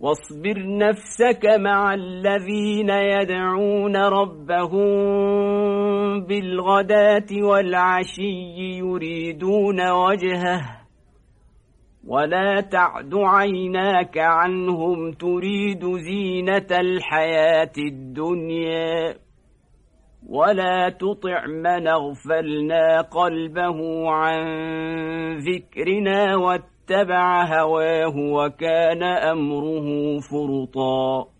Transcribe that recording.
واصبر نفسك مع الذين يدعون ربهم بالغداة والعشي يريدون وجهه ولا تعد عيناك عنهم تريد زينة الحياة الدنيا ولا تطع من أغفلنا قلبه عن ذكرنا واتبع هواه وكان أمره فرطاً.